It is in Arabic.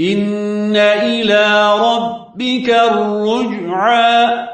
إن إلى ربك الرجعى